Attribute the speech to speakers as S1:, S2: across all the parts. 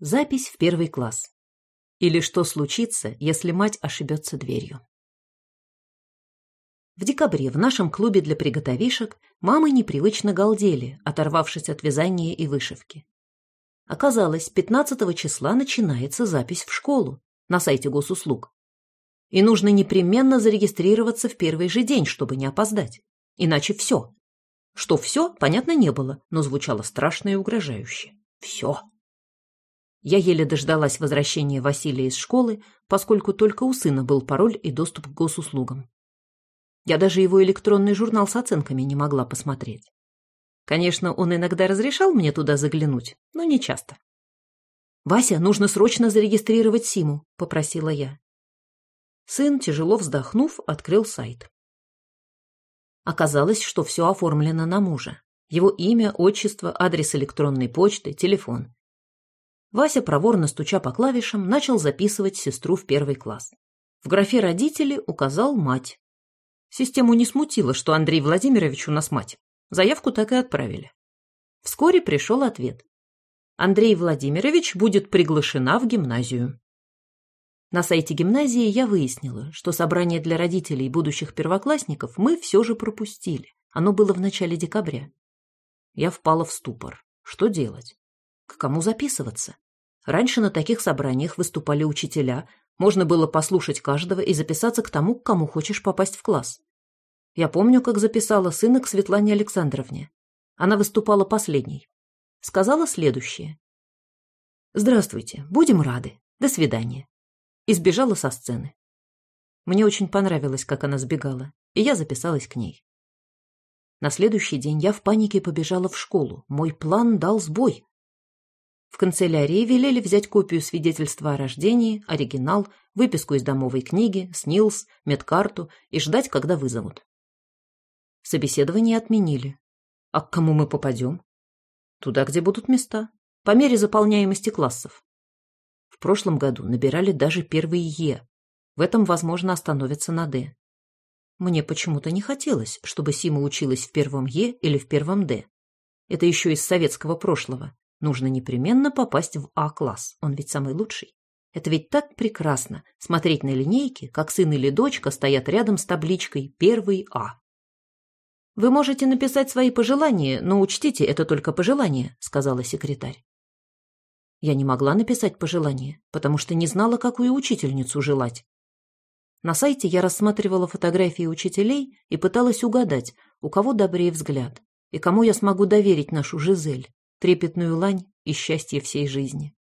S1: Запись в первый класс. Или что случится, если мать ошибется дверью. В декабре в нашем клубе для приготовишек мамы непривычно галдели, оторвавшись от вязания и вышивки. Оказалось, 15 числа начинается запись в школу на сайте госуслуг. И нужно непременно зарегистрироваться в первый же день, чтобы не опоздать. Иначе все. Что все, понятно не было, но звучало страшно и угрожающе. Все. Я еле дождалась возвращения Василия из школы, поскольку только у сына был пароль и доступ к госуслугам. Я даже его электронный журнал с оценками не могла посмотреть. Конечно, он иногда разрешал мне туда заглянуть, но не часто. «Вася, нужно срочно зарегистрировать Симу», — попросила я. Сын, тяжело вздохнув, открыл сайт. Оказалось, что все оформлено на мужа. Его имя, отчество, адрес электронной почты, телефон. Вася, проворно стуча по клавишам, начал записывать сестру в первый класс. В графе «Родители» указал мать. Систему не смутило, что Андрей Владимирович у нас мать. Заявку так и отправили. Вскоре пришел ответ. Андрей Владимирович будет приглашена в гимназию. На сайте гимназии я выяснила, что собрание для родителей будущих первоклассников мы все же пропустили. Оно было в начале декабря. Я впала в ступор. Что делать? К кому записываться? Раньше на таких собраниях выступали учителя, можно было послушать каждого и записаться к тому, к кому хочешь попасть в класс. Я помню, как записала сына к Светлане Александровне. Она выступала последней. Сказала следующее. «Здравствуйте, будем рады. До свидания». И сбежала со сцены. Мне очень понравилось, как она сбегала, и я записалась к ней. На следующий день я в панике побежала в школу. Мой план дал сбой. В канцелярии велели взять копию свидетельства о рождении, оригинал, выписку из домовой книги, СНИЛС, медкарту и ждать, когда вызовут. Собеседование отменили. А к кому мы попадем? Туда, где будут места, по мере заполняемости классов. В прошлом году набирали даже первые Е. В этом, возможно, остановятся на Д. Мне почему-то не хотелось, чтобы Сима училась в первом Е или в первом Д. Это еще из советского прошлого. Нужно непременно попасть в А-класс, он ведь самый лучший. Это ведь так прекрасно – смотреть на линейке, как сын или дочка стоят рядом с табличкой «Первый А». «Вы можете написать свои пожелания, но учтите, это только пожелания», – сказала секретарь. Я не могла написать пожелания, потому что не знала, какую учительницу желать. На сайте я рассматривала фотографии учителей и пыталась угадать, у кого добрее взгляд, и кому я смогу доверить нашу Жизель трепетную лань и счастье всей жизни.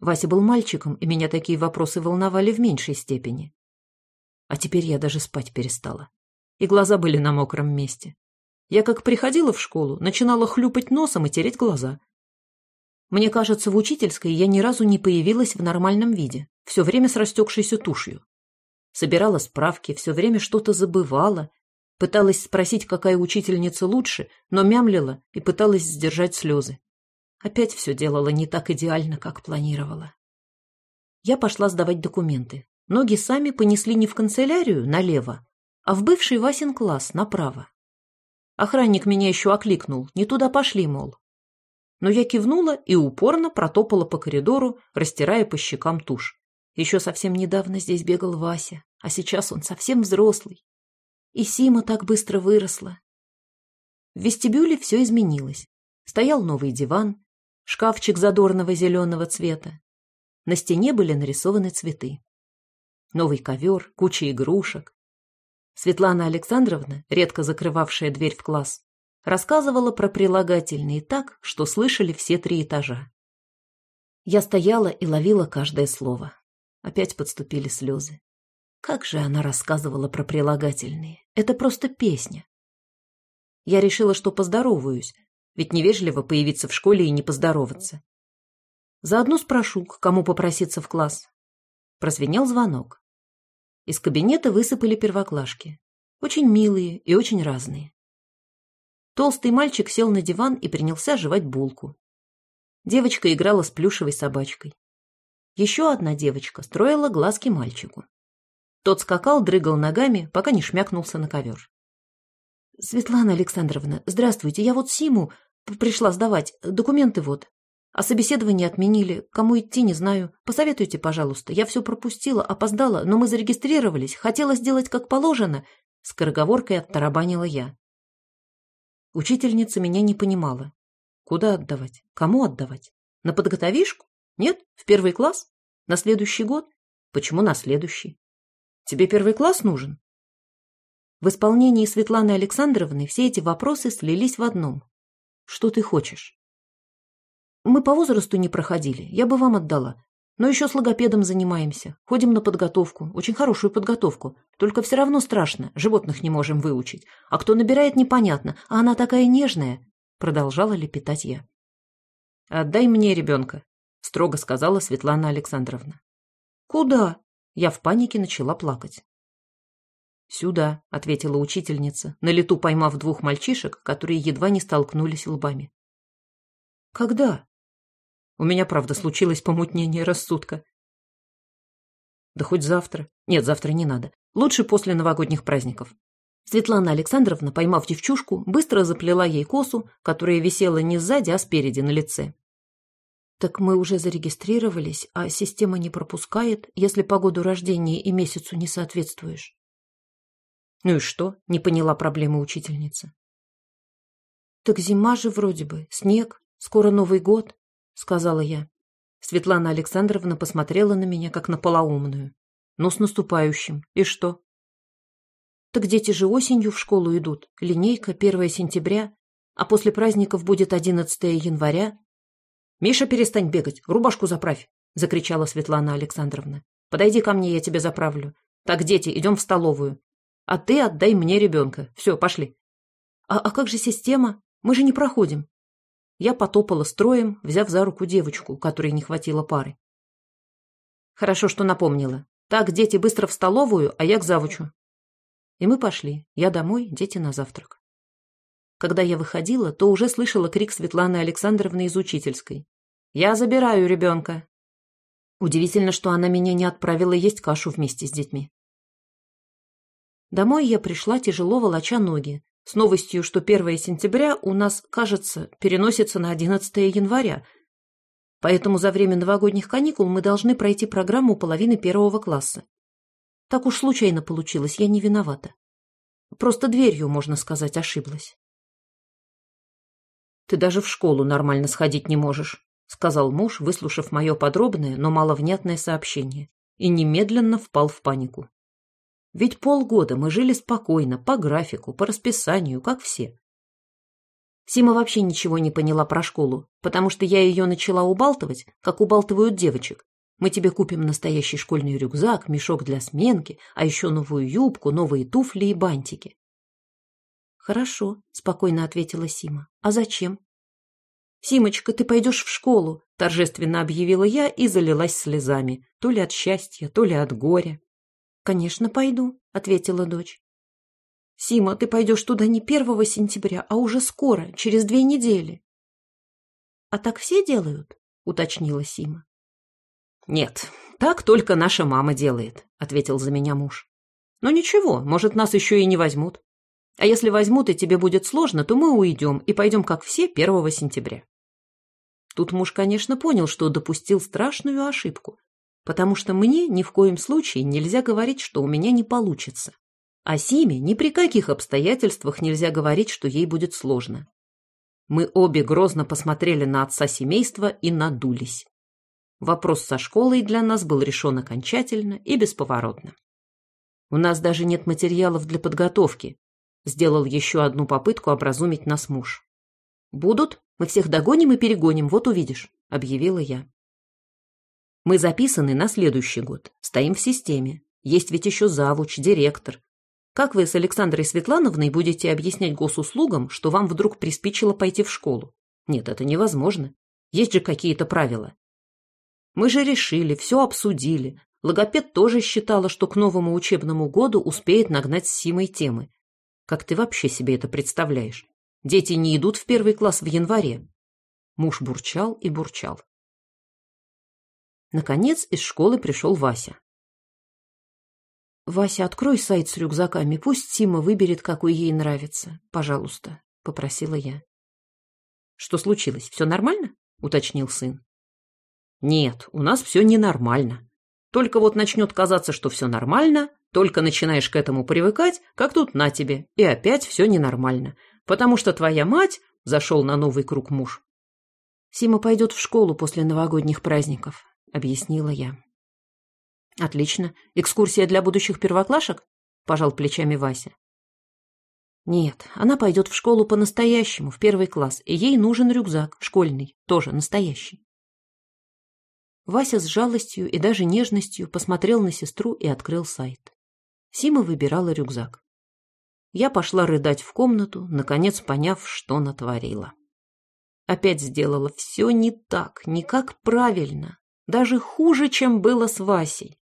S1: Вася был мальчиком, и меня такие вопросы волновали в меньшей степени. А теперь я даже спать перестала. И глаза были на мокром месте. Я как приходила в школу, начинала хлюпать носом и тереть глаза. Мне кажется, в учительской я ни разу не появилась в нормальном виде, все время с растекшейся тушью. Собирала справки, все время что-то забывала, Пыталась спросить, какая учительница лучше, но мямлила и пыталась сдержать слезы. Опять все делала не так идеально, как планировала. Я пошла сдавать документы. Ноги сами понесли не в канцелярию, налево, а в бывший Васин класс, направо. Охранник меня еще окликнул, не туда пошли, мол. Но я кивнула и упорно протопала по коридору, растирая по щекам тушь. Еще совсем недавно здесь бегал Вася, а сейчас он совсем взрослый, и Сима так быстро выросла. В вестибюле все изменилось. Стоял новый диван, шкафчик задорного зеленого цвета. На стене были нарисованы цветы. Новый ковер, куча игрушек. Светлана Александровна, редко закрывавшая дверь в класс, рассказывала про прилагательные так, что слышали все три этажа. Я стояла и ловила каждое слово. Опять подступили слезы. Как же она рассказывала про прилагательные. Это просто песня. Я решила, что поздороваюсь, ведь невежливо появиться в школе и не поздороваться. Заодно спрошу, к кому попроситься в класс. Прозвенел звонок. Из кабинета высыпали первоклашки. Очень милые и очень разные. Толстый мальчик сел на диван и принялся жевать булку. Девочка играла с плюшевой собачкой. Еще одна девочка строила глазки мальчику. Тот скакал, дрыгал ногами, пока не шмякнулся на ковер. «Светлана Александровна, здравствуйте, я вот Симу пришла сдавать, документы вот. А собеседование отменили. Кому идти, не знаю. Посоветуйте, пожалуйста. Я все пропустила, опоздала, но мы зарегистрировались. Хотела сделать как положено. Скороговоркой оттарабанила я. Учительница меня не понимала. Куда отдавать? Кому отдавать? На подготовишку? Нет? В первый класс? На следующий год? Почему на следующий? Тебе первый класс нужен? В исполнении Светланы Александровны все эти вопросы слились в одном. Что ты хочешь? Мы по возрасту не проходили, я бы вам отдала. Но еще с логопедом занимаемся, ходим на подготовку, очень хорошую подготовку. Только все равно страшно, животных не можем выучить. А кто набирает, непонятно, а она такая нежная. Продолжала лепетать я. «Отдай мне ребенка», — строго сказала Светлана Александровна. «Куда?» Я в панике начала плакать. «Сюда», — ответила учительница, на лету поймав двух мальчишек, которые едва не столкнулись лбами. «Когда?» У меня, правда, случилось помутнение рассудка. Да хоть завтра. Нет, завтра не надо. Лучше после новогодних праздников. Светлана Александровна, поймав девчушку, быстро заплела ей косу, которая висела не сзади, а спереди на лице. Так мы уже зарегистрировались, а система не пропускает, если по году рождения и месяцу не соответствуешь. Ну и что? Не поняла проблемы учительница. Так зима же вроде бы, снег, скоро Новый год, сказала я. Светлана Александровна посмотрела на меня, как на полоумную. Ну, с наступающим. И что? Так дети же осенью в школу идут. Линейка, 1 сентября, а после праздников будет 11 января. «Миша, перестань бегать, рубашку заправь!» — закричала Светлана Александровна. «Подойди ко мне, я тебе заправлю. Так, дети, идем в столовую. А ты отдай мне ребенка. Все, пошли». «А, а как же система? Мы же не проходим». Я потопала строем, взяв за руку девочку, которой не хватило пары. «Хорошо, что напомнила. Так, дети, быстро в столовую, а я к завучу». И мы пошли. Я домой, дети на завтрак. Когда я выходила, то уже слышала крик Светланы Александровны из учительской. «Я забираю ребенка!» Удивительно, что она меня не отправила есть кашу вместе с детьми. Домой я пришла, тяжело волоча ноги, с новостью, что 1 сентября у нас, кажется, переносится на 11 января. Поэтому за время новогодних каникул мы должны пройти программу половины первого класса. Так уж случайно получилось, я не виновата. Просто дверью, можно сказать, ошиблась. «Ты даже в школу нормально сходить не можешь», — сказал муж, выслушав мое подробное, но маловнятное сообщение, и немедленно впал в панику. «Ведь полгода мы жили спокойно, по графику, по расписанию, как все. Сима вообще ничего не поняла про школу, потому что я ее начала убалтывать, как убалтывают девочек. Мы тебе купим настоящий школьный рюкзак, мешок для сменки, а еще новую юбку, новые туфли и бантики. «Хорошо», — спокойно ответила Сима. «А зачем?» «Симочка, ты пойдешь в школу», — торжественно объявила я и залилась слезами, то ли от счастья, то ли от горя. «Конечно, пойду», — ответила дочь. «Сима, ты пойдешь туда не первого сентября, а уже скоро, через две недели». «А так все делают?» — уточнила Сима. «Нет, так только наша мама делает», — ответил за меня муж. «Но ничего, может, нас еще и не возьмут. А если возьмут и тебе будет сложно, то мы уйдем и пойдем, как все, 1 сентября. Тут муж, конечно, понял, что допустил страшную ошибку, потому что мне ни в коем случае нельзя говорить, что у меня не получится. А Симе ни при каких обстоятельствах нельзя говорить, что ей будет сложно. Мы обе грозно посмотрели на отца семейства и надулись. Вопрос со школой для нас был решен окончательно и бесповоротно. У нас даже нет материалов для подготовки, Сделал еще одну попытку образумить нас муж. «Будут? Мы всех догоним и перегоним, вот увидишь», — объявила я. Мы записаны на следующий год, стоим в системе. Есть ведь еще завуч, директор. Как вы с Александрой Светлановной будете объяснять госуслугам, что вам вдруг приспичило пойти в школу? Нет, это невозможно. Есть же какие-то правила. Мы же решили, все обсудили. Логопед тоже считала, что к новому учебному году успеет нагнать с Симой темы. Как ты вообще себе это представляешь? Дети не идут в первый класс в январе. Муж бурчал и бурчал. Наконец из школы пришел Вася. «Вася, открой сайт с рюкзаками, пусть Тима выберет, какой ей нравится, пожалуйста», — попросила я. «Что случилось? Все нормально?» — уточнил сын. «Нет, у нас все ненормально. Только вот начнет казаться, что все нормально, только начинаешь к этому привыкать, как тут на тебе, и опять все ненормально. Потому что твоя мать, — зашел на новый круг муж. Сима пойдет в школу после новогодних праздников, — объяснила я. Отлично. Экскурсия для будущих первоклашек? Пожал плечами Вася. Нет, она пойдет в школу по-настоящему, в первый класс, и ей нужен рюкзак, школьный, тоже настоящий. Вася с жалостью и даже нежностью посмотрел на сестру и открыл сайт. Сима выбирала рюкзак. Я пошла рыдать в комнату, наконец поняв, что натворила. Опять сделала все не так, не как правильно, даже хуже, чем было с Васей.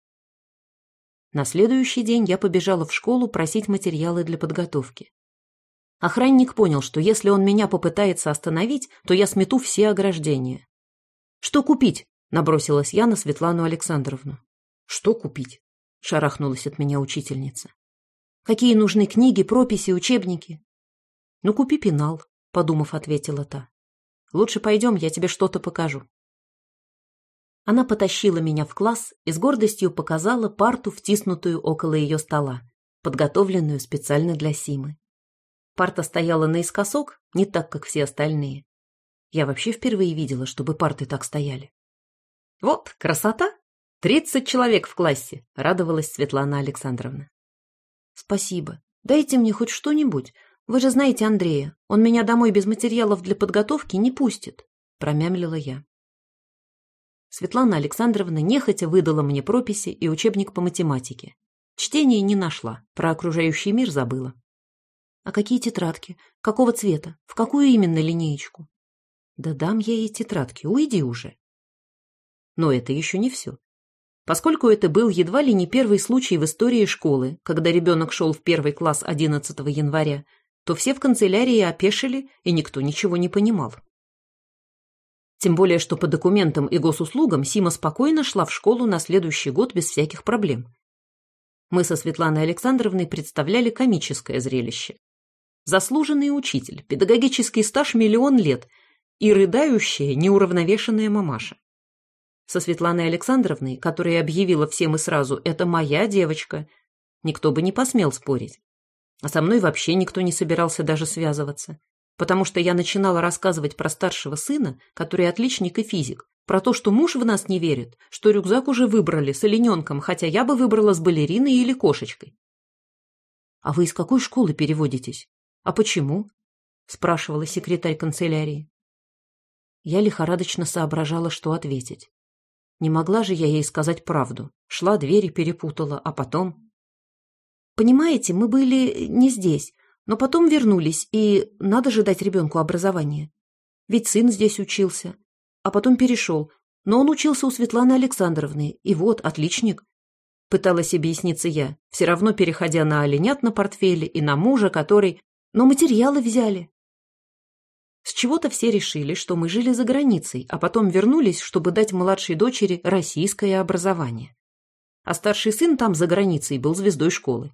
S1: На следующий день я побежала в школу просить материалы для подготовки. Охранник понял, что если он меня попытается остановить, то я смету все ограждения. «Что купить?» – набросилась я на Светлану Александровну. «Что купить?» – шарахнулась от меня учительница. Какие нужны книги, прописи, учебники? Ну, купи пенал, подумав, ответила та. Лучше пойдем, я тебе что-то покажу. Она потащила меня в класс и с гордостью показала парту, втиснутую около ее стола, подготовленную специально для Симы. Парта стояла наискосок, не так, как все остальные. Я вообще впервые видела, чтобы парты так стояли. «Вот, красота! Тридцать человек в классе!» — радовалась Светлана Александровна. «Спасибо. Дайте мне хоть что-нибудь. Вы же знаете Андрея. Он меня домой без материалов для подготовки не пустит», — промямлила я. Светлана Александровна нехотя выдала мне прописи и учебник по математике. Чтения не нашла, про окружающий мир забыла. А какие тетрадки? Какого цвета? В какую именно линеечку? Да дам я ей тетрадки, уйди уже. Но это еще не все. Поскольку это был едва ли не первый случай в истории школы, когда ребенок шел в первый класс 11 января, то все в канцелярии опешили, и никто ничего не понимал. Тем более, что по документам и госуслугам Сима спокойно шла в школу на следующий год без всяких проблем. Мы со Светланой Александровной представляли комическое зрелище. Заслуженный учитель, педагогический стаж миллион лет и рыдающая, неуравновешенная мамаша. Со Светланой Александровной, которая объявила всем и сразу «это моя девочка», никто бы не посмел спорить. А со мной вообще никто не собирался даже связываться, потому что я начинала рассказывать про старшего сына, который отличник и физик, про то, что муж в нас не верит, что рюкзак уже выбрали с олененком, хотя я бы выбрала с балериной или кошечкой. «А вы из какой школы переводитесь? А почему?» – спрашивала секретарь канцелярии. Я лихорадочно соображала, что ответить. Не могла же я ей сказать правду. Шла, двери перепутала, а потом... Понимаете, мы были не здесь, но потом вернулись, и надо же дать ребенку образование. Ведь сын здесь учился, а потом перешел, но он учился у Светланы Александровны, и вот, отличник. Пыталась объясниться я, все равно переходя на оленят на портфеле и на мужа, который... Но материалы взяли. С чего-то все решили, что мы жили за границей, а потом вернулись, чтобы дать младшей дочери российское образование. А старший сын там за границей был звездой школы.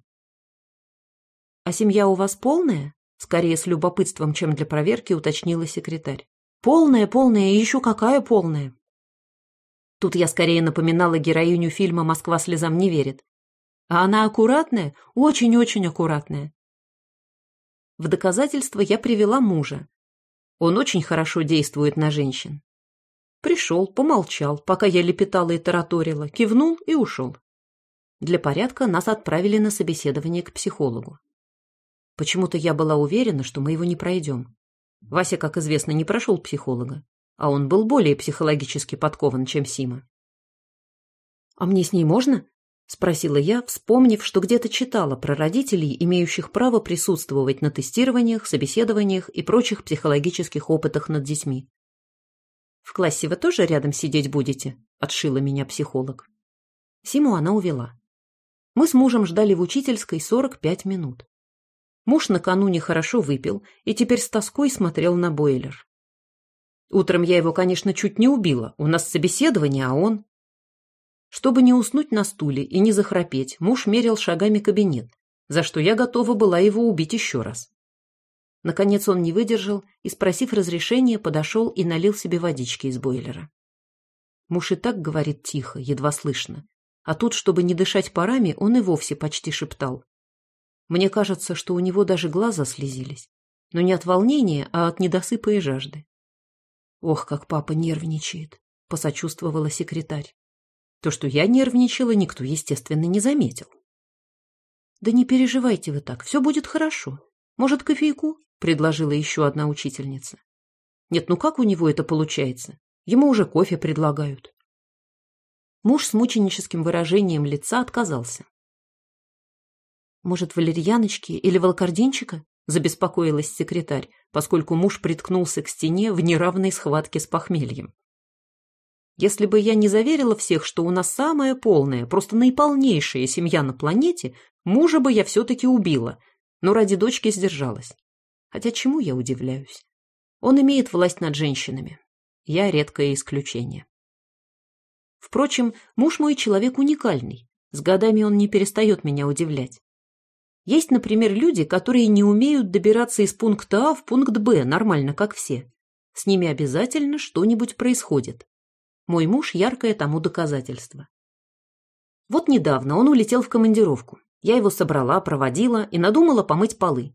S1: «А семья у вас полная?» Скорее с любопытством, чем для проверки, уточнила секретарь. «Полная, полная и еще какая полная?» Тут я скорее напоминала героиню фильма «Москва слезам не верит». А она аккуратная, очень-очень аккуратная. В доказательство я привела мужа, он очень хорошо действует на женщин. Пришел, помолчал, пока я лепетала и тараторила, кивнул и ушел. Для порядка нас отправили на собеседование к психологу. Почему-то я была уверена, что мы его не пройдем. Вася, как известно, не прошел психолога, а он был более психологически подкован, чем Сима. «А мне с ней можно?» — спросила я, вспомнив, что где-то читала про родителей, имеющих право присутствовать на тестированиях, собеседованиях и прочих психологических опытах над детьми. «В классе вы тоже рядом сидеть будете?» — отшила меня психолог. Симу она увела. Мы с мужем ждали в учительской 45 минут. Муж накануне хорошо выпил и теперь с тоской смотрел на бойлер. Утром я его, конечно, чуть не убила. У нас собеседование, а он... Чтобы не уснуть на стуле и не захрапеть, муж мерил шагами кабинет, за что я готова была его убить еще раз. Наконец он не выдержал и, спросив разрешения, подошел и налил себе водички из бойлера. Муж и так говорит тихо, едва слышно. А тут, чтобы не дышать парами, он и вовсе почти шептал. Мне кажется, что у него даже глаза слезились. Но не от волнения, а от недосыпа и жажды. Ох, как папа нервничает, посочувствовала секретарь. То, что я нервничала, никто, естественно, не заметил. Да не переживайте вы так, все будет хорошо. Может, кофейку? предложила еще одна учительница. Нет, ну как у него это получается? Ему уже кофе предлагают. Муж с мученическим выражением лица отказался. «Может, валерьяночки или волкординчика?» – забеспокоилась секретарь, поскольку муж приткнулся к стене в неравной схватке с похмельем. Если бы я не заверила всех, что у нас самая полная, просто наиполнейшая семья на планете, мужа бы я все-таки убила, но ради дочки сдержалась. Хотя чему я удивляюсь? Он имеет власть над женщинами. Я редкое исключение. Впрочем, муж мой человек уникальный. С годами он не перестает меня удивлять. Есть, например, люди, которые не умеют добираться из пункта А в пункт Б нормально, как все. С ними обязательно что-нибудь происходит. Мой муж – яркое тому доказательство. Вот недавно он улетел в командировку. Я его собрала, проводила и надумала помыть полы.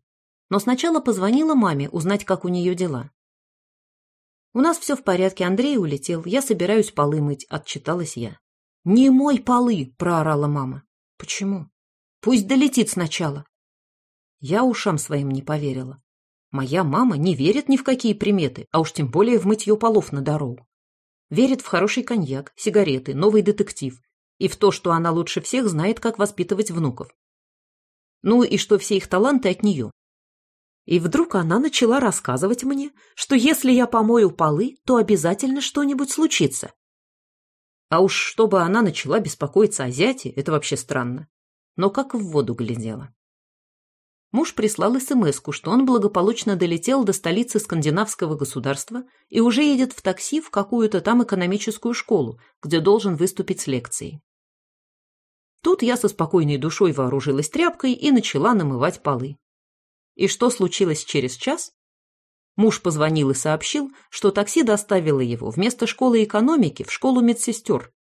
S1: Но сначала позвонила маме узнать, как у нее дела. «У нас все в порядке, Андрей улетел, я собираюсь полы мыть», – отчиталась я. «Не мой полы!» – проорала мама. «Почему?» «Пусть долетит сначала». Я ушам своим не поверила. Моя мама не верит ни в какие приметы, а уж тем более в мытье полов на дорогу. Верит в хороший коньяк, сигареты, новый детектив и в то, что она лучше всех знает, как воспитывать внуков. Ну и что все их таланты от нее. И вдруг она начала рассказывать мне, что если я помою полы, то обязательно что-нибудь случится. А уж чтобы она начала беспокоиться о зяте, это вообще странно. Но как в воду глядела. Муж прислал смс что он благополучно долетел до столицы скандинавского государства и уже едет в такси в какую-то там экономическую школу, где должен выступить с лекцией. Тут я со спокойной душой вооружилась тряпкой и начала намывать полы. И что случилось через час? Муж позвонил и сообщил, что такси доставило его вместо школы экономики в школу медсестер.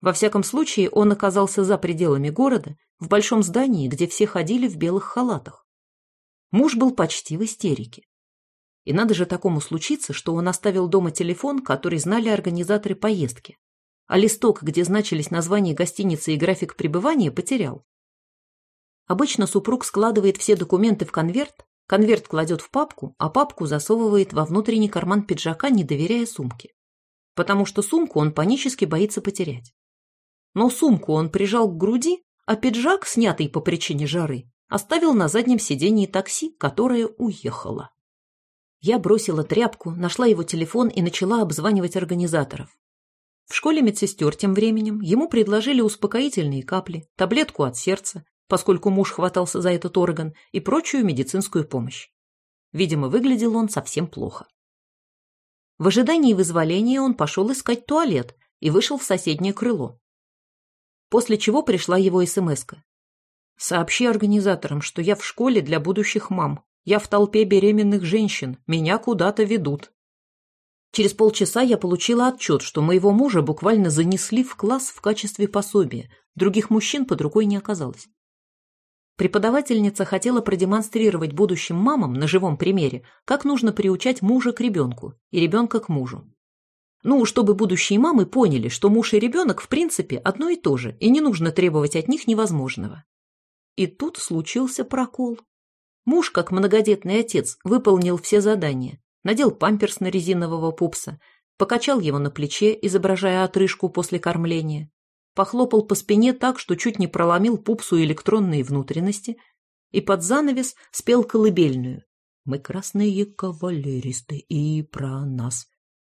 S1: Во всяком случае, он оказался за пределами города, в большом здании, где все ходили в белых халатах. Муж был почти в истерике. И надо же такому случиться, что он оставил дома телефон, который знали организаторы поездки, а листок, где значились названия гостиницы и график пребывания, потерял. Обычно супруг складывает все документы в конверт, конверт кладет в папку, а папку засовывает во внутренний карман пиджака, не доверяя сумке. Потому что сумку он панически боится потерять. Но сумку он прижал к груди, а пиджак, снятый по причине жары, оставил на заднем сидении такси, которое уехало. Я бросила тряпку, нашла его телефон и начала обзванивать организаторов. В школе медсестер тем временем ему предложили успокоительные капли, таблетку от сердца, поскольку муж хватался за этот орган, и прочую медицинскую помощь. Видимо, выглядел он совсем плохо. В ожидании вызволения он пошел искать туалет и вышел в соседнее крыло. После чего пришла его смс -ка. Сообщи организаторам, что я в школе для будущих мам. Я в толпе беременных женщин. Меня куда-то ведут. Через полчаса я получила отчет, что моего мужа буквально занесли в класс в качестве пособия. Других мужчин под рукой не оказалось. Преподавательница хотела продемонстрировать будущим мамам на живом примере, как нужно приучать мужа к ребенку и ребенка к мужу. Ну, чтобы будущие мамы поняли, что муж и ребенок в принципе одно и то же, и не нужно требовать от них невозможного. И тут случился прокол. Муж, как многодетный отец, выполнил все задания. Надел памперс на резинового пупса, покачал его на плече, изображая отрыжку после кормления, похлопал по спине так, что чуть не проломил пупсу электронные внутренности, и под занавес спел колыбельную. «Мы красные кавалеристы и про нас».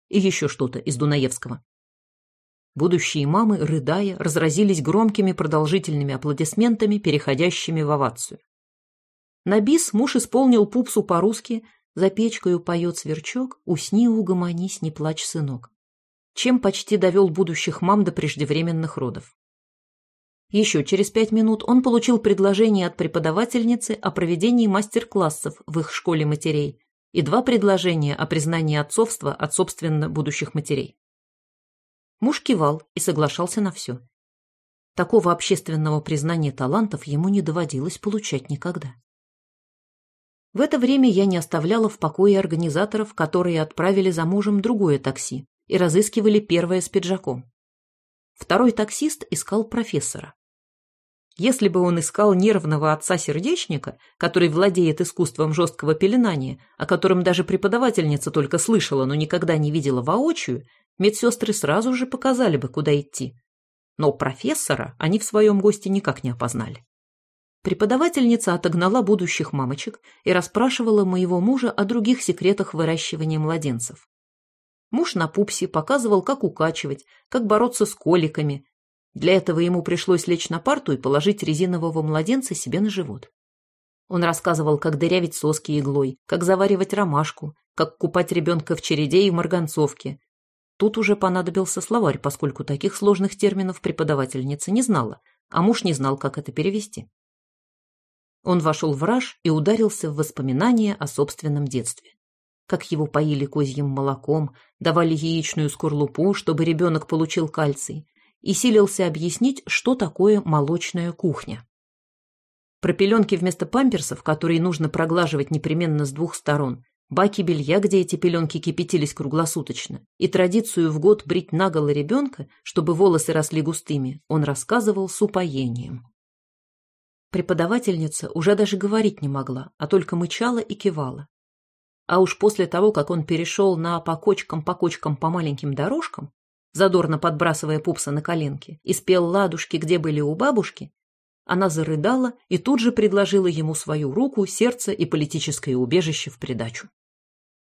S1: И еще что-то из Дунаевского. Будущие мамы, рыдая, разразились громкими продолжительными аплодисментами, переходящими в овацию. На бис муж исполнил пупсу по-русски «За печкою поет сверчок, усни, угомонись, не плачь, сынок», чем почти довел будущих мам до преждевременных родов. Еще через пять минут он получил предложение от преподавательницы о проведении мастер-классов в их школе матерей и два предложения о признании отцовства от собственно будущих матерей. Муж кивал и соглашался на все. Такого общественного признания талантов ему не доводилось получать никогда. В это время я не оставляла в покое организаторов, которые отправили за мужем другое такси и разыскивали первое с пиджаком. Второй таксист искал профессора. Если бы он искал нервного отца-сердечника, который владеет искусством жесткого пеленания, о котором даже преподавательница только слышала, но никогда не видела воочию, медсестры сразу же показали бы, куда идти. Но профессора они в своем госте никак не опознали. Преподавательница отогнала будущих мамочек и расспрашивала моего мужа о других секретах выращивания младенцев. Муж на пупсе показывал, как укачивать, как бороться с коликами. Для этого ему пришлось лечь на парту и положить резинового младенца себе на живот. Он рассказывал, как дырявить соски иглой, как заваривать ромашку, как купать ребенка в череде и в марганцовке, Тут уже понадобился словарь, поскольку таких сложных терминов преподавательница не знала, а муж не знал, как это перевести. Он вошел в раж и ударился в воспоминания о собственном детстве. Как его поили козьим молоком, давали яичную скорлупу, чтобы ребенок получил кальций, и силился объяснить, что такое молочная кухня. Про пеленки вместо памперсов, которые нужно проглаживать непременно с двух сторон, баки белья, где эти пеленки кипятились круглосуточно, и традицию в год брить наголо ребенка, чтобы волосы росли густыми, он рассказывал с упоением. Преподавательница уже даже говорить не могла, а только мычала и кивала. А уж после того, как он перешел на по кочкам-по кочкам по маленьким дорожкам, задорно подбрасывая пупса на коленки, и спел ладушки, где были у бабушки, она зарыдала и тут же предложила ему свою руку, сердце и политическое убежище в придачу.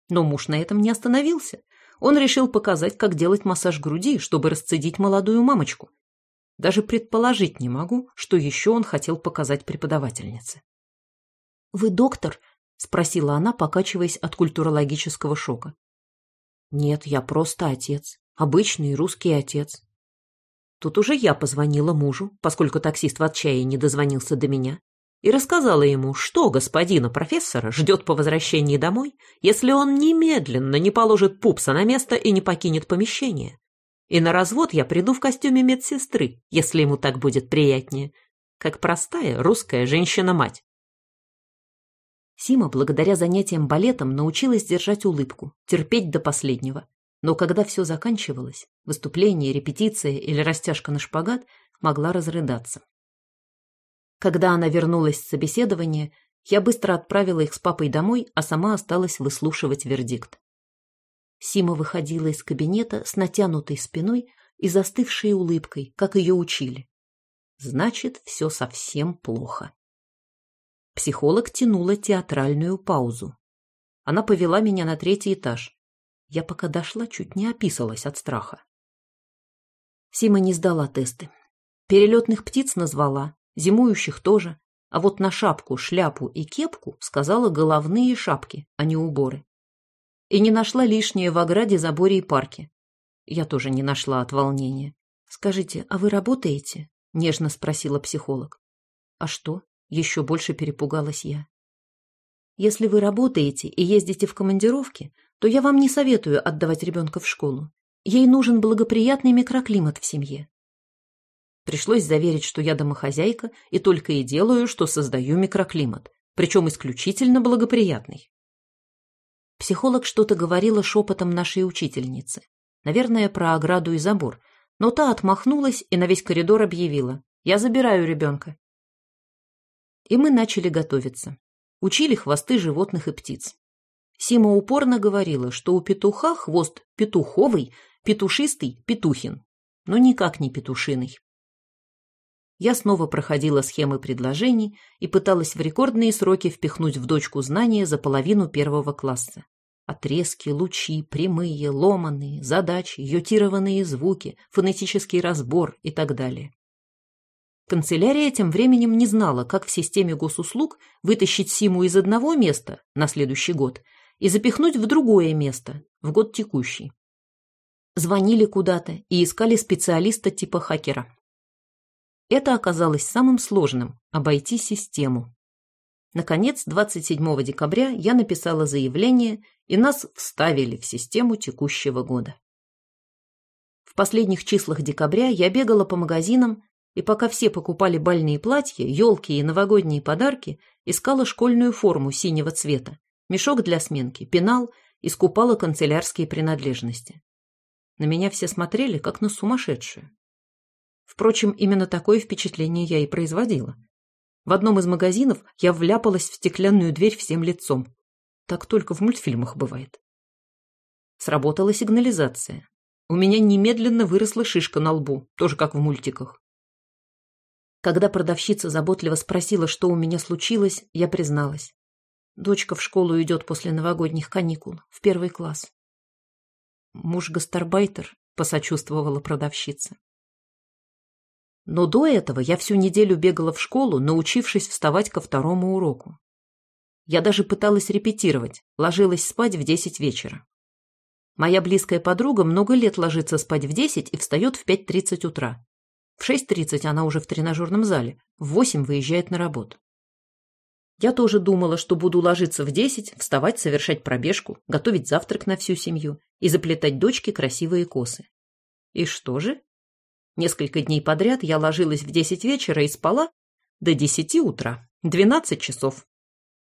S1: Но муж на этом не остановился. Он решил показать, как делать массаж груди, чтобы расцедить молодую мамочку. Даже предположить не могу, что еще он хотел показать преподавательнице. «Вы доктор?» – спросила она, покачиваясь от культурологического шока. «Нет, я просто отец. Обычный русский отец. Тут уже я позвонила мужу, поскольку таксист в отчаянии дозвонился до меня, и рассказала ему, что господина профессора ждет по возвращении домой, если он немедленно не положит пупса на место и не покинет помещение. И на развод я приду в костюме медсестры, если ему так будет приятнее, как простая русская женщина-мать. Сима, благодаря занятиям балетом, научилась держать улыбку, терпеть до последнего, но когда все заканчивалось, выступление, репетиция или растяжка на шпагат, могла разрыдаться. Когда она вернулась с собеседования, я быстро отправила их с папой домой, а сама осталась выслушивать вердикт. Сима выходила из кабинета с натянутой спиной и застывшей улыбкой, как ее учили. Значит, все совсем плохо. Психолог тянула театральную паузу. Она повела меня на третий этаж, я пока дошла, чуть не описалась от страха. Сима не сдала тесты. Перелетных птиц назвала, зимующих тоже, а вот на шапку, шляпу и кепку сказала головные шапки, а не уборы. И не нашла лишнее в ограде, заборе и парке. Я тоже не нашла от волнения. «Скажите, а вы работаете?» — нежно спросила психолог. «А что?» — еще больше перепугалась я. «Если вы работаете и ездите в командировки, то я вам не советую отдавать ребенка в школу. Ей нужен благоприятный микроклимат в семье. Пришлось заверить, что я домохозяйка и только и делаю, что создаю микроклимат, причем исключительно благоприятный. Психолог что-то говорила шепотом нашей учительницы, наверное, про ограду и забор, но та отмахнулась и на весь коридор объявила «Я забираю ребенка». И мы начали готовиться. Учили хвосты животных и птиц. Сима упорно говорила, что у петуха хвост петуховый, петушистый, петухин, но никак не петушиный. Я снова проходила схемы предложений и пыталась в рекордные сроки впихнуть в дочку знания за половину первого класса. Отрезки, лучи, прямые, ломаные, задачи, йотированные звуки, фонетический разбор и так далее. Канцелярия тем временем не знала, как в системе госуслуг вытащить Симу из одного места на следующий год и запихнуть в другое место, в год текущий. Звонили куда-то и искали специалиста типа хакера. Это оказалось самым сложным – обойти систему. Наконец, 27 декабря я написала заявление, и нас вставили в систему текущего года. В последних числах декабря я бегала по магазинам, и пока все покупали бальные платья, елки и новогодние подарки, искала школьную форму синего цвета, мешок для сменки, пенал и скупала канцелярские принадлежности. На меня все смотрели, как на сумасшедшую. Впрочем, именно такое впечатление я и производила. В одном из магазинов я вляпалась в стеклянную дверь всем лицом. Так только в мультфильмах бывает. Сработала сигнализация. У меня немедленно выросла шишка на лбу, тоже как в мультиках. Когда продавщица заботливо спросила, что у меня случилось, я призналась. Дочка в школу идет после новогодних каникул, в первый класс. Муж гастарбайтер, посочувствовала продавщица. Но до этого я всю неделю бегала в школу, научившись вставать ко второму уроку. Я даже пыталась репетировать, ложилась спать в десять вечера. Моя близкая подруга много лет ложится спать в десять и встает в пять тридцать утра. В шесть тридцать она уже в тренажерном зале, в восемь выезжает на работу. Я тоже думала, что буду ложиться в десять, вставать, совершать пробежку, готовить завтрак на всю семью и заплетать дочке красивые косы. И что же? Несколько дней подряд я ложилась в десять вечера и спала до десяти утра, двенадцать часов.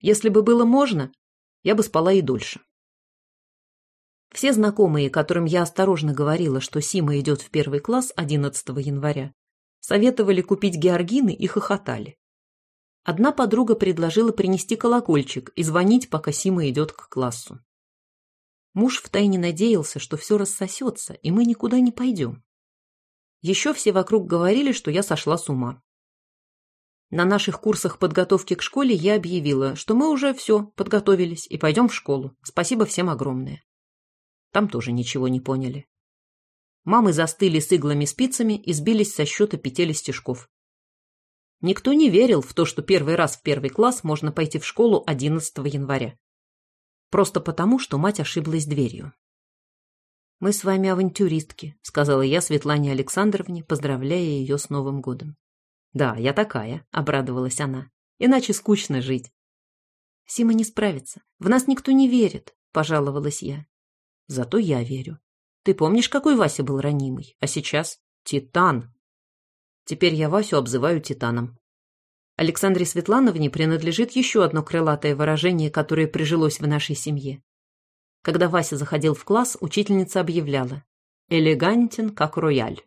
S1: Если бы было можно, я бы спала и дольше. Все знакомые, которым я осторожно говорила, что Сима идет в первый класс 11 января, советовали купить георгины и хохотали. Одна подруга предложила принести колокольчик и звонить, пока Сима идет к классу. Муж втайне надеялся, что все рассосется, и мы никуда не пойдем. Еще все вокруг говорили, что я сошла с ума. На наших курсах подготовки к школе я объявила, что мы уже все, подготовились и пойдем в школу. Спасибо всем огромное. Там тоже ничего не поняли. Мамы застыли с иглами-спицами и сбились со счета петель стежков. Никто не верил в то, что первый раз в первый класс можно пойти в школу 11 января. Просто потому, что мать ошиблась дверью. «Мы с вами авантюристки», — сказала я Светлане Александровне, поздравляя ее с Новым годом. «Да, я такая», — обрадовалась она. «Иначе скучно жить». «Сима не справится. В нас никто не верит», — пожаловалась я. «Зато я верю. Ты помнишь, какой Вася был ранимый? А сейчас Титан. Теперь я Васю обзываю Титаном. Александре Светлановне принадлежит еще одно крылатое выражение, которое прижилось в нашей семье. Когда Вася заходил в класс, учительница объявляла «элегантен, как рояль».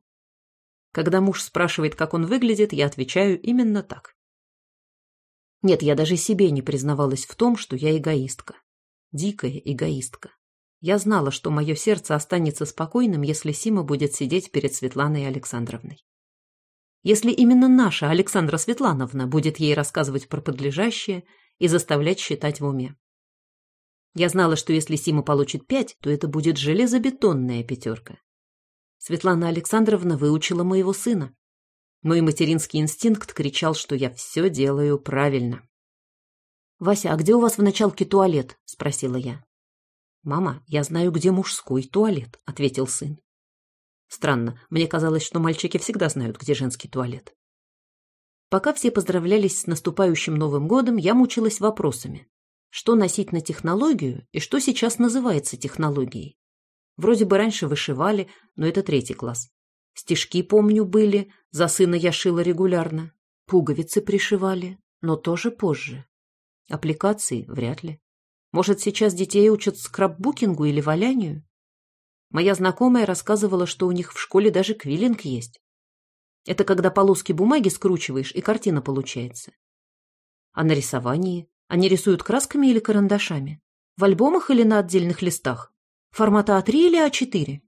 S1: Когда муж спрашивает, как он выглядит, я отвечаю именно так. Нет, я даже себе не признавалась в том, что я эгоистка. Дикая эгоистка. Я знала, что мое сердце останется спокойным, если Сима будет сидеть перед Светланой Александровной если именно наша Александра Светлановна будет ей рассказывать про подлежащее и заставлять считать в уме. Я знала, что если Сима получит пять, то это будет железобетонная пятерка. Светлана Александровна выучила моего сына. Мой материнский инстинкт кричал, что я все делаю правильно. «Вася, а где у вас в началке туалет?» – спросила я. «Мама, я знаю, где мужской туалет», – ответил сын. Странно, мне казалось, что мальчики всегда знают, где женский туалет. Пока все поздравлялись с наступающим Новым годом, я мучилась вопросами. Что носить на технологию и что сейчас называется технологией? Вроде бы раньше вышивали, но это третий класс. Стежки, помню, были, за сына я шила регулярно. Пуговицы пришивали, но тоже позже. Аппликации вряд ли. Может, сейчас детей учат скраббукингу или валянию? Моя знакомая рассказывала, что у них в школе даже квиллинг есть. Это когда полоски бумаги скручиваешь, и картина получается. А на рисовании? Они рисуют красками или карандашами? В альбомах или на отдельных листах? Формата А3 или А4?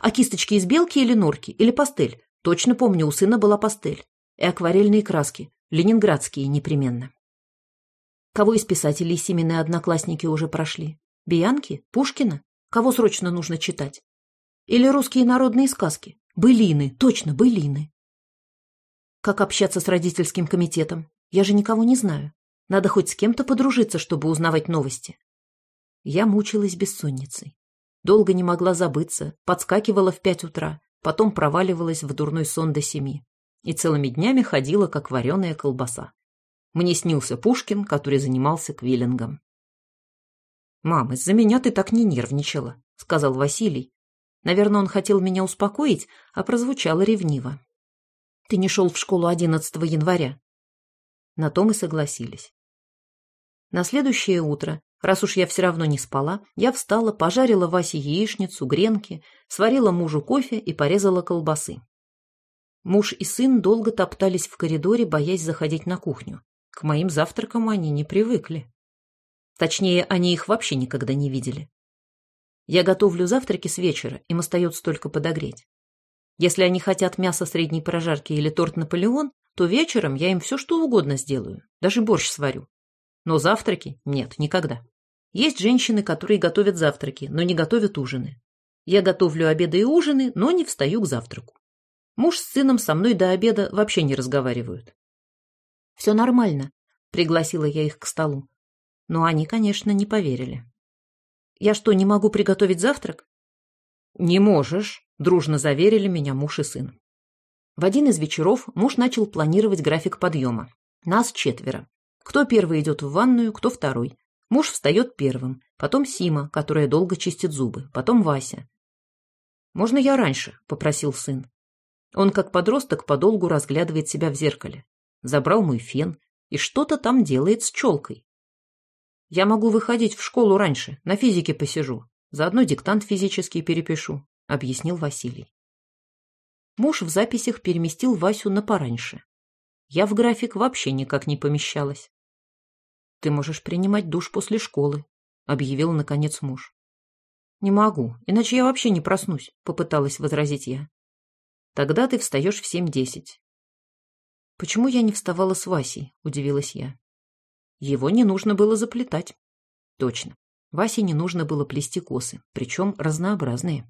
S1: А кисточки из белки или норки? Или пастель? Точно помню, у сына была пастель. И акварельные краски. Ленинградские непременно. Кого из писателей семейные одноклассники уже прошли? Биянки? Пушкина? Кого срочно нужно читать? Или русские народные сказки? Былины, точно, былины. Как общаться с родительским комитетом? Я же никого не знаю. Надо хоть с кем-то подружиться, чтобы узнавать новости. Я мучилась бессонницей. Долго не могла забыться, подскакивала в пять утра, потом проваливалась в дурной сон до семи. и целыми днями ходила, как вареная колбаса. Мне снился Пушкин, который занимался квиллингом. «Мам, из-за меня ты так не нервничала», — сказал Василий. Наверное, он хотел меня успокоить, а прозвучало ревниво. «Ты не шел в школу 11 января». На то мы согласились. На следующее утро, раз уж я все равно не спала, я встала, пожарила Васе яичницу, гренки, сварила мужу кофе и порезала колбасы. Муж и сын долго топтались в коридоре, боясь заходить на кухню. К моим завтракам они не привыкли. Точнее, они их вообще никогда не видели. Я готовлю завтраки с вечера, им остается только подогреть. Если они хотят мясо средней прожарки или торт Наполеон, то вечером я им все что угодно сделаю, даже борщ сварю. Но завтраки нет, никогда. Есть женщины, которые готовят завтраки, но не готовят ужины. Я готовлю обеды и ужины, но не встаю к завтраку. Муж с сыном со мной до обеда вообще не разговаривают. «Все нормально», — пригласила я их к столу. Но они, конечно, не поверили. «Я что, не могу приготовить завтрак?» «Не можешь», — дружно заверили меня муж и сын. В один из вечеров муж начал планировать график подъема. Нас четверо. Кто первый идет в ванную, кто второй. Муж встает первым, потом Сима, которая долго чистит зубы, потом Вася. «Можно я раньше?» — попросил сын. Он, как подросток, подолгу разглядывает себя в зеркале. Забрал мой фен и что-то там делает с челкой. Я могу выходить в школу раньше, на физике посижу. Заодно диктант физический перепишу, объяснил Василий. Муж в записях переместил Васю на пораньше. Я в график вообще никак не помещалась. Ты можешь принимать душ после школы, объявил наконец муж. Не могу, иначе я вообще не проснусь, попыталась возразить я. Тогда ты встаешь в семь-десять. Почему я не вставала с Васей, удивилась я. Его не нужно было заплетать. Точно. Васе не нужно было плести косы, причем разнообразные.